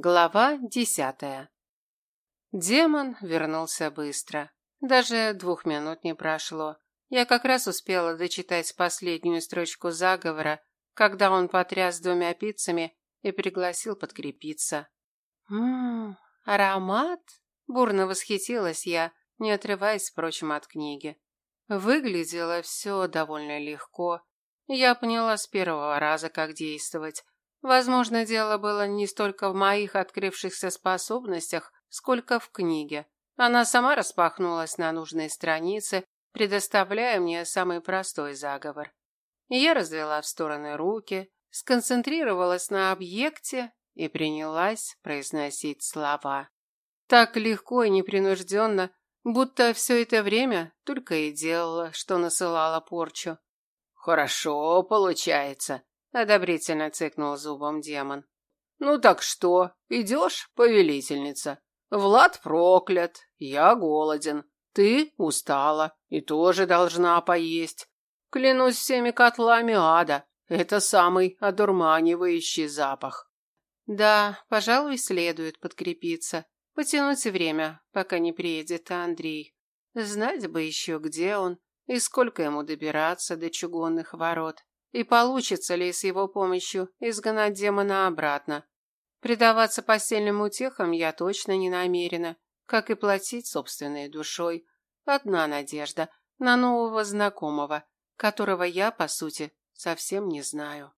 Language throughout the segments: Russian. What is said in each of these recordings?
Глава десятая. Демон вернулся быстро. Даже двух минут не прошло. Я как раз успела дочитать последнюю строчку заговора, когда он потряс двумя пиццами и пригласил подкрепиться. «Ммм, аромат!» – бурно восхитилась я, не отрываясь, впрочем, от книги. Выглядело все довольно легко. Я поняла с первого раза, как действовать. Возможно, дело было не столько в моих открывшихся способностях, сколько в книге. Она сама распахнулась на нужной странице, предоставляя мне самый простой заговор. Я развела в стороны руки, сконцентрировалась на объекте и принялась произносить слова. Так легко и непринужденно, будто все это время только и делала, что насылала порчу. «Хорошо получается», одобрительно цыкнул зубом демон. Ну так что, идешь, повелительница? Влад проклят, я голоден, ты устала и тоже должна поесть. Клянусь всеми котлами ада, это самый одурманивающий запах. Да, пожалуй, следует подкрепиться, потянуть время, пока не приедет Андрей. Знать бы еще, где он и сколько ему добираться до чугунных ворот. И получится ли с его помощью изгнать демона обратно? Предаваться постельным утехам я точно не намерена, как и платить собственной душой. Одна надежда на нового знакомого, которого я, по сути, совсем не знаю.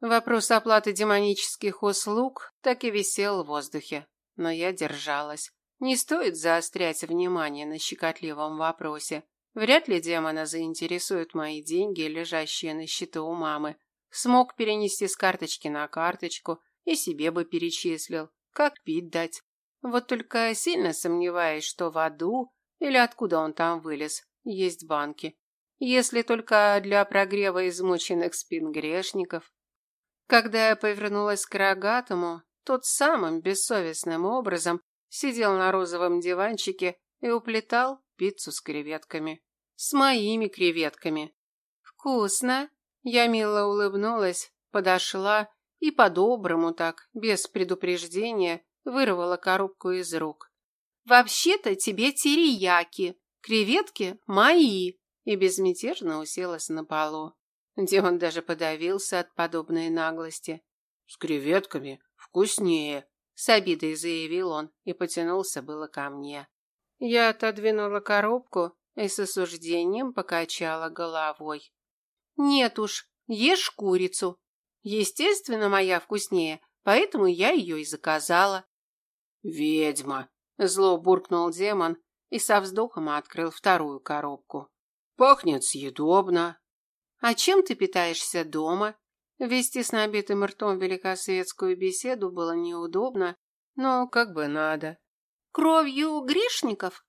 Вопрос оплаты демонических услуг так и висел в воздухе, но я держалась. Не стоит заострять внимание на щекотливом вопросе. Вряд ли демона заинтересуют мои деньги, лежащие на счету у мамы. Смог перенести с карточки на карточку и себе бы перечислил. Как пить дать? Вот только сильно сомневаюсь, что в аду или откуда он там вылез, есть банки. Если только для прогрева измученных спин грешников. Когда я повернулась к рогатому, тот самым бессовестным образом сидел на розовом диванчике и уплетал пиццу с креветками. С моими креветками. Вкусно. Я мило улыбнулась, подошла и по-доброму так, без предупреждения, вырвала коробку из рук. Вообще-то тебе терияки, креветки мои. И безмятежно уселась на полу. Демон даже подавился от подобной наглости. С креветками вкуснее, с обидой заявил он и потянулся было ко мне. Я отодвинула коробку и с осуждением покачала головой. Нет уж, ешь курицу. Естественно, моя вкуснее, поэтому я ее и заказала. Ведьма, зло буркнул демон и со вздохом открыл вторую коробку. Пахнет съедобно. А чем ты питаешься дома? Вести с набитым ртом великосветскую беседу было неудобно, но как бы надо. Кровью грешников?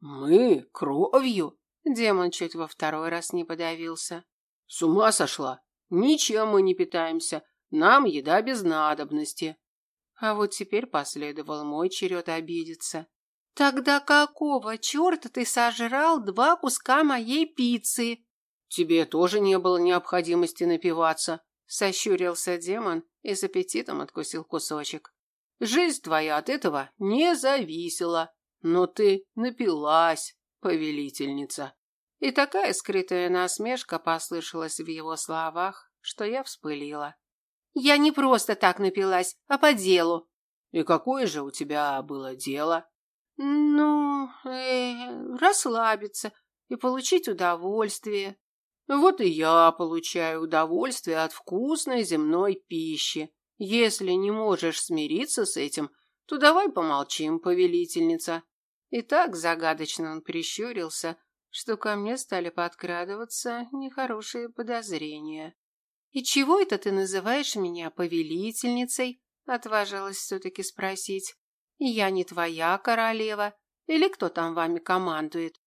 Мы? Кровью? Демон чуть во второй раз не подавился. С ума сошла? Ничем мы не питаемся. Нам еда без надобности. А вот теперь последовал мой черед обидеться. Тогда какого черта ты сожрал два куска моей пиццы? Тебе тоже не было необходимости напиваться, сощурился демон и с аппетитом откусил кусочек. Жизнь твоя от этого не зависела, но ты напилась, повелительница. И такая скрытая насмешка послышалась в его словах, что я вспылила. Я не просто так напилась, а по делу. И какое же у тебя было дело? Ну, э, расслабиться и получить удовольствие. Вот и я получаю удовольствие от вкусной земной пищи. Если не можешь смириться с этим, то давай помолчим, повелительница. И так загадочно он прищурился, что ко мне стали подкрадываться нехорошие подозрения. «И чего это ты называешь меня повелительницей?» — отважилась все-таки спросить. «Я не твоя королева, или кто там вами командует?»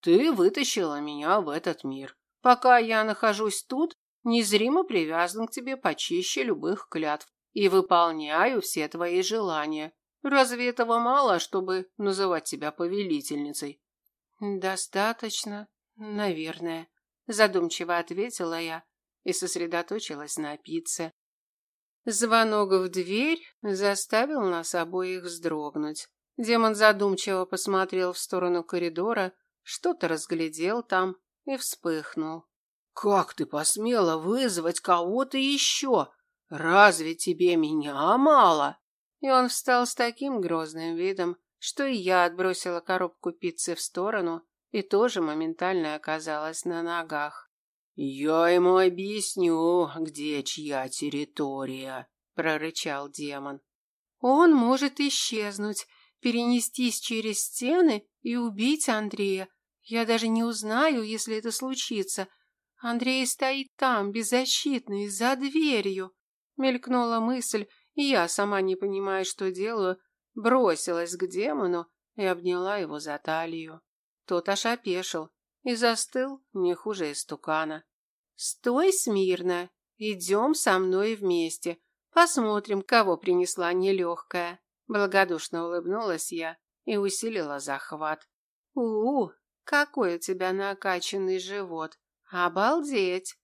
«Ты вытащила меня в этот мир. Пока я нахожусь тут, незримо привязан к тебе почище любых клятв и выполняю все твои желания. Разве этого мало, чтобы называть тебя повелительницей? Достаточно, наверное, задумчиво ответила я и сосредоточилась на пицце. Звонок в дверь заставил нас обоих вздрогнуть. Демон задумчиво посмотрел в сторону коридора, что-то разглядел там и вспыхнул. «Как ты посмела вызвать кого-то еще? Разве тебе меня мало?» И он встал с таким грозным видом, что и я отбросила коробку пиццы в сторону и тоже моментально оказалась на ногах. «Я ему объясню, где чья территория», — прорычал демон. «Он может исчезнуть, перенестись через стены и убить Андрея. Я даже не узнаю, если это случится. Андрей стоит там, беззащитный, за дверью». Мелькнула мысль, и я, сама не понимая, что делаю, бросилась к демону и обняла его за талию. Тот аж опешил и застыл не хуже истукана. «Стой смирно, идем со мной вместе, посмотрим, кого принесла нелегкая». Благодушно улыбнулась я и усилила захват. у, -у какой у тебя накачанный живот! Обалдеть!»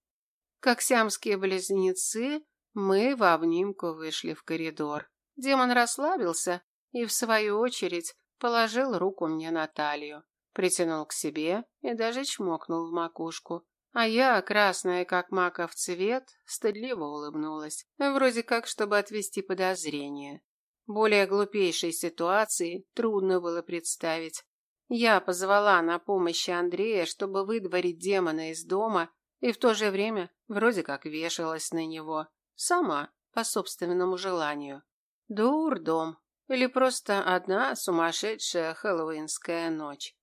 Как сиамские близнецы, мы в обнимку вышли в коридор. Демон расслабился и, в свою очередь, положил руку мне на талию притянул к себе и даже чмокнул в макушку. А я, красная как маков цвет, стыдливо улыбнулась, вроде как, чтобы отвести подозрение. Более глупейшей ситуации трудно было представить. Я позвала на помощь Андрея, чтобы выдворить демона из дома, и в то же время вроде как вешалась на него. Сама, по собственному желанию. Дурдом. Или просто одна сумасшедшая хэллоуинская ночь.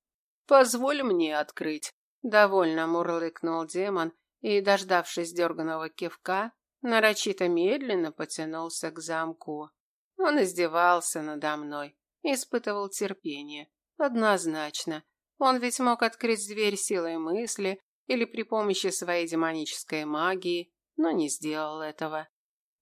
Позволь мне открыть. Довольно мурлыкнул демон и, дождавшись дерганого кивка, нарочито медленно потянулся к замку. Он издевался надо мной, испытывал терпение. Однозначно. Он ведь мог открыть дверь силой мысли или при помощи своей демонической магии, но не сделал этого.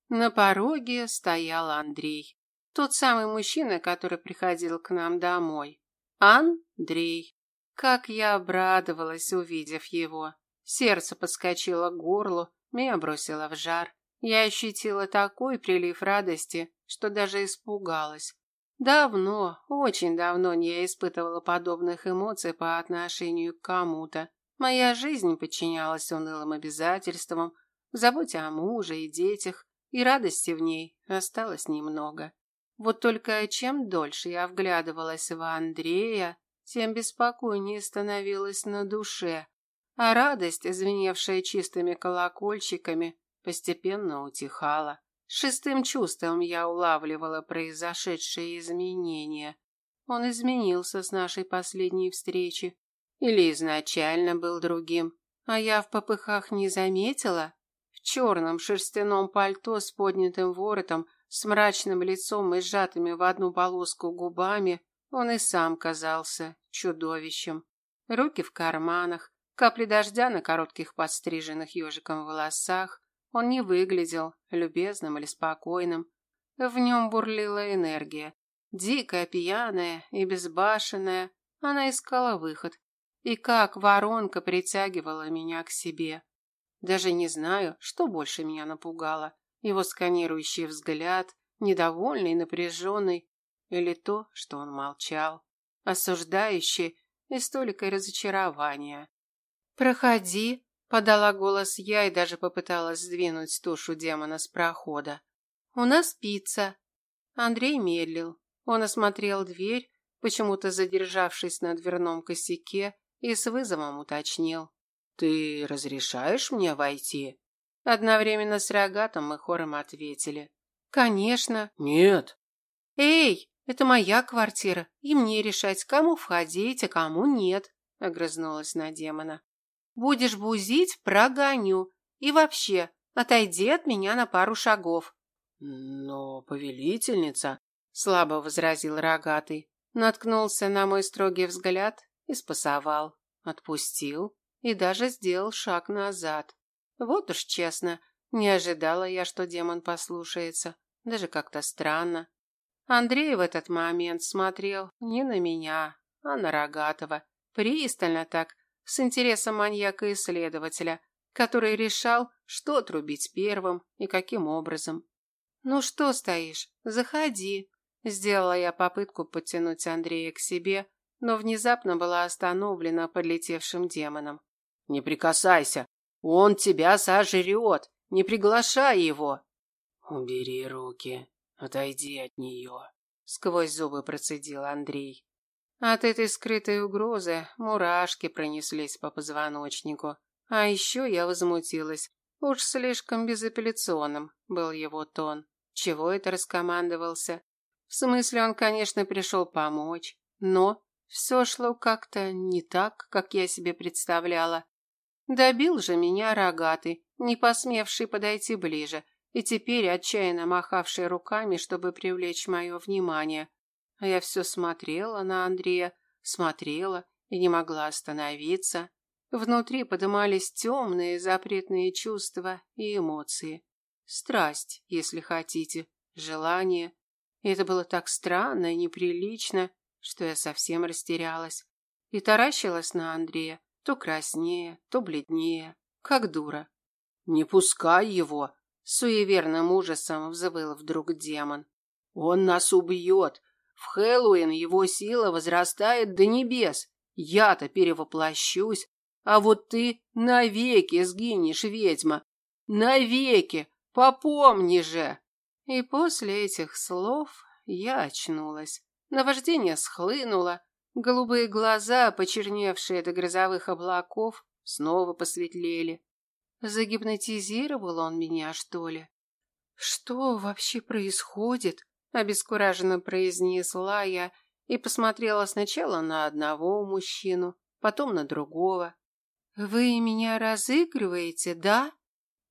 На пороге стоял Андрей. Тот самый мужчина, который приходил к нам домой. Андрей. Как я обрадовалась, увидев его. Сердце подскочило к горлу, меня бросило в жар. Я ощутила такой прилив радости, что даже испугалась. Давно, очень давно не я испытывала подобных эмоций по отношению к кому-то. Моя жизнь подчинялась унылым обязательствам, заботе о муже и детях, и радости в ней осталось немного. Вот только чем дольше я вглядывалась в Андрея, тем беспокойнее становилось на душе, а радость, звеневшая чистыми колокольчиками, постепенно утихала. Шестым чувством я улавливала произошедшие изменения. Он изменился с нашей последней встречи. Или изначально был другим, а я в попыхах не заметила? В черном шерстяном пальто с поднятым воротом, с мрачным лицом и сжатыми в одну полоску губами, он и сам казался чудовищем. Руки в карманах, капли дождя на коротких подстриженных ежиком волосах. Он не выглядел любезным или спокойным. В нем бурлила энергия. Дикая, пьяная и безбашенная, она искала выход. И как воронка притягивала меня к себе. Даже не знаю, что больше меня напугало. Его сканирующий взгляд, недовольный, и напряженный, или то, что он молчал, осуждающий и столько разочарования. «Проходи», — подала голос я и даже попыталась сдвинуть тушу демона с прохода. «У нас пицца». Андрей медлил. Он осмотрел дверь, почему-то задержавшись на дверном косяке, и с вызовом уточнил. «Ты разрешаешь мне войти?» Одновременно с рогатом мы хором ответили. «Конечно». «Нет». «Эй!» Это моя квартира, и мне решать, кому входить, а кому нет, огрызнулась на демона. Будешь бузить, прогоню. И вообще, отойди от меня на пару шагов. Но повелительница, слабо возразил рогатый, наткнулся на мой строгий взгляд и спасовал, отпустил и даже сделал шаг назад. Вот уж честно, не ожидала я, что демон послушается, даже как-то странно. Андрей в этот момент смотрел не на меня, а на Рогатова, пристально так, с интересом маньяка-исследователя, который решал, что отрубить первым и каким образом. Ну что стоишь? Заходи. Сделала я попытку подтянуть Андрея к себе, но внезапно была остановлена подлетевшим демоном. Не прикасайся, он тебя сожрет. Не приглашай его. Убери руки, отойди от нее. Сквозь зубы процедил Андрей. От этой скрытой угрозы мурашки пронеслись по позвоночнику. А еще я возмутилась. Уж слишком безапелляционным был его тон. Чего это раскомандовался? В смысле, он, конечно, пришел помочь, но все шло как-то не так, как я себе представляла. Добил же меня рогатый, не посмевший подойти ближе, и теперь отчаянно махавший руками, чтобы привлечь мое внимание. А я все смотрела на Андрея, смотрела и не могла остановиться. Внутри подымались темные запретные чувства и эмоции. Страсть, если хотите, желание. И это было так странно и неприлично, что я совсем растерялась. И таращилась на Андрея, то краснее, то бледнее, как дура. «Не пускай его!» – суеверным ужасом взвыл вдруг демон. «Он нас убьет! В Хэллоуин его сила возрастает до небес! Я-то перевоплощусь, а вот ты навеки сгинешь, ведьма! Навеки! Попомни же!» И после этих слов я очнулась. Наваждение схлынуло, голубые глаза, почерневшие до грозовых облаков, снова посветлели. Загипнотизировал он меня, что ли? Что вообще происходит? обескураженно произнесла я и посмотрела сначала на одного мужчину, потом на другого. Вы меня разыгрываете, да?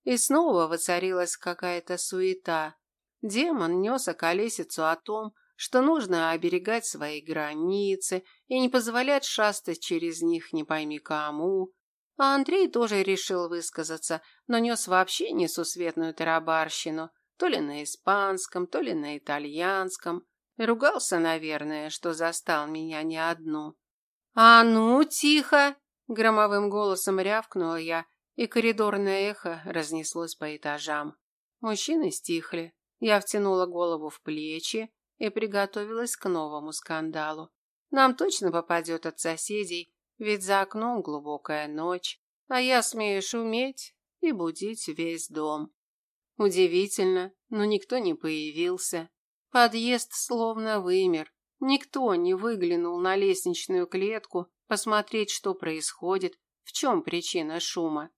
И снова воцарилась какая-то суета. Демон нес околесицу о том, что нужно оберегать свои границы и не позволять шастать через них не пойми кому. А Андрей тоже решил высказаться, но нес вообще несусветную тарабарщину, то ли на испанском, то ли на итальянском. Ругался, наверное, что застал меня не одну. «А ну, тихо!» – громовым голосом рявкнула я, и коридорное эхо разнеслось по этажам. Мужчины стихли. Я втянула голову в плечи и приготовилась к новому скандалу. Нам точно попадет от соседей, ведь за окном глубокая ночь, а я смею шуметь и будить весь дом. Удивительно, но никто не появился. Подъезд словно вымер. Никто не выглянул на лестничную клетку посмотреть, что происходит, в чем причина шума.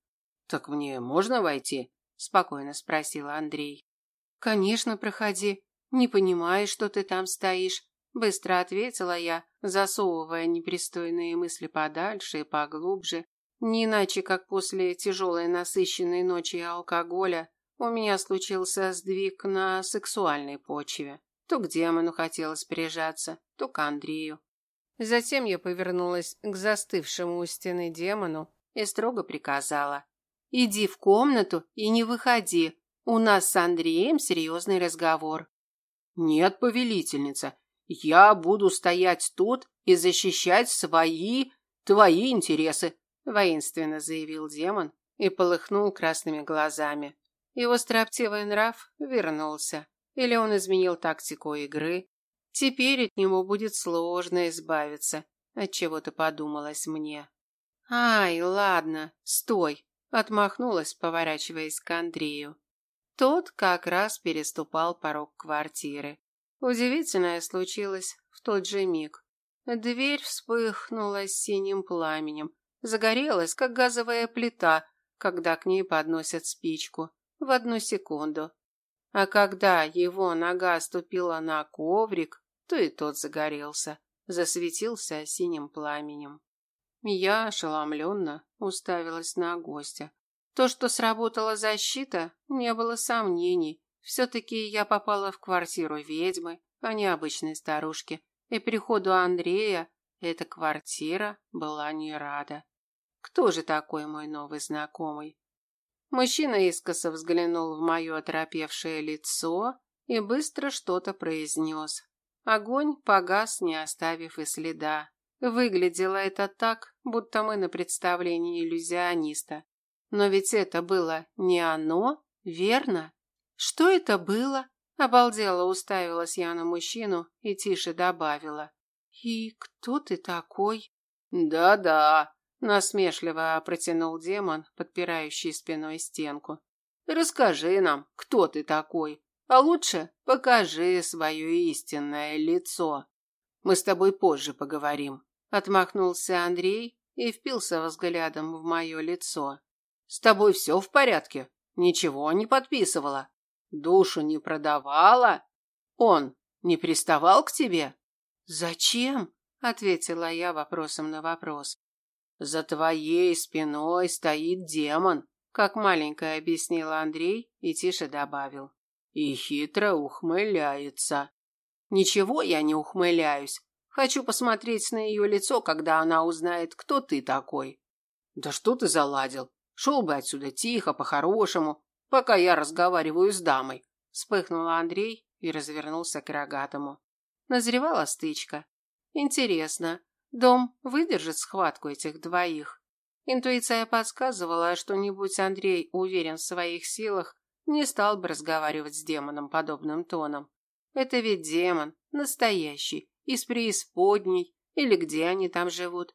«Так мне можно войти?» – спокойно спросил Андрей. «Конечно, проходи. Не понимаю, что ты там стоишь», – быстро ответила я, засовывая непристойные мысли подальше и поглубже. Не иначе, как после тяжелой насыщенной ночи алкоголя, у меня случился сдвиг на сексуальной почве. То к демону хотелось прижаться, то к Андрею. Затем я повернулась к застывшему у стены демону и строго приказала. Иди в комнату и не выходи. У нас с Андреем серьезный разговор. Нет, повелительница, я буду стоять тут и защищать свои, твои интересы, воинственно заявил демон и полыхнул красными глазами. Его строптивый нрав вернулся. Или он изменил тактику игры. Теперь от него будет сложно избавиться. От чего-то подумалось мне. Ай, ладно, стой. Отмахнулась, поворачиваясь к Андрею. Тот как раз переступал порог квартиры. Удивительное случилось в тот же миг. Дверь вспыхнула синим пламенем, загорелась, как газовая плита, когда к ней подносят спичку, в одну секунду. А когда его нога ступила на коврик, то и тот загорелся, засветился синим пламенем. Я ошеломленно уставилась на гостя. То, что сработала защита, не было сомнений. Все-таки я попала в квартиру ведьмы, а не обычной старушки. И приходу Андрея эта квартира была не рада. Кто же такой мой новый знакомый? Мужчина искоса взглянул в мое оторопевшее лицо и быстро что-то произнес. Огонь погас, не оставив и следа. Выглядело это так, будто мы на представлении иллюзиониста. Но ведь это было не оно, верно? Что это было? Обалдела уставилась я на мужчину и тише добавила. «И кто ты такой?» «Да-да», – насмешливо протянул демон, подпирающий спиной стенку. «Расскажи нам, кто ты такой, а лучше покажи свое истинное лицо. Мы с тобой позже поговорим», – отмахнулся Андрей и впился взглядом в мое лицо. «С тобой все в порядке? Ничего не подписывала? Душу не продавала? Он не приставал к тебе?» «Зачем?» – ответила я вопросом на вопрос. «За твоей спиной стоит демон», – как маленькая объяснила Андрей и тише добавил. «И хитро ухмыляется». «Ничего я не ухмыляюсь. Хочу посмотреть на ее лицо, когда она узнает, кто ты такой». «Да что ты заладил? Шел бы отсюда тихо, по-хорошему, пока я разговариваю с дамой», – вспыхнул Андрей и развернулся к рогатому. Назревала стычка. Интересно, дом выдержит схватку этих двоих? Интуиция подсказывала, что не будь Андрей уверен в своих силах, не стал бы разговаривать с демоном подобным тоном. Это ведь демон, настоящий, из преисподней, или где они там живут.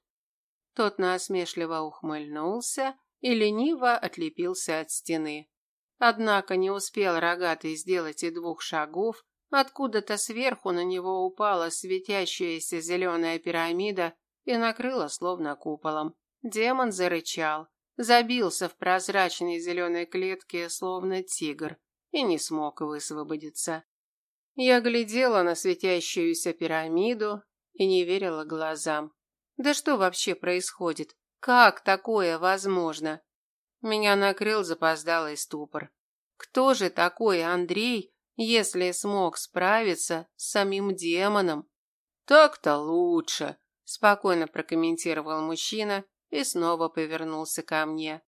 Тот насмешливо ухмыльнулся и лениво отлепился от стены. Однако не успел рогатый сделать и двух шагов, Откуда-то сверху на него упала светящаяся зеленая пирамида и накрыла словно куполом. Демон зарычал, забился в прозрачной зеленой клетке, словно тигр, и не смог высвободиться. Я глядела на светящуюся пирамиду и не верила глазам. Да что вообще происходит? Как такое возможно? Меня накрыл запоздалый ступор. Кто же такой Андрей, если смог справиться с самим демоном. Так-то лучше, спокойно прокомментировал мужчина и снова повернулся ко мне.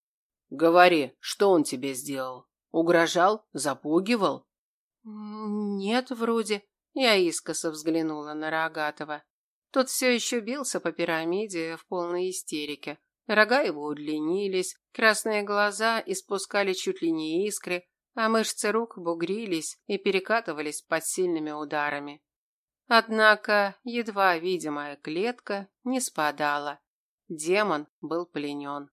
Говори, что он тебе сделал? Угрожал? Запугивал? Нет, вроде. Я искоса взглянула на Рогатого. Тот все еще бился по пирамиде в полной истерике. Рога его удлинились, красные глаза испускали чуть ли не искры, а мышцы рук бугрились и перекатывались под сильными ударами. Однако едва видимая клетка не спадала. Демон был пленен.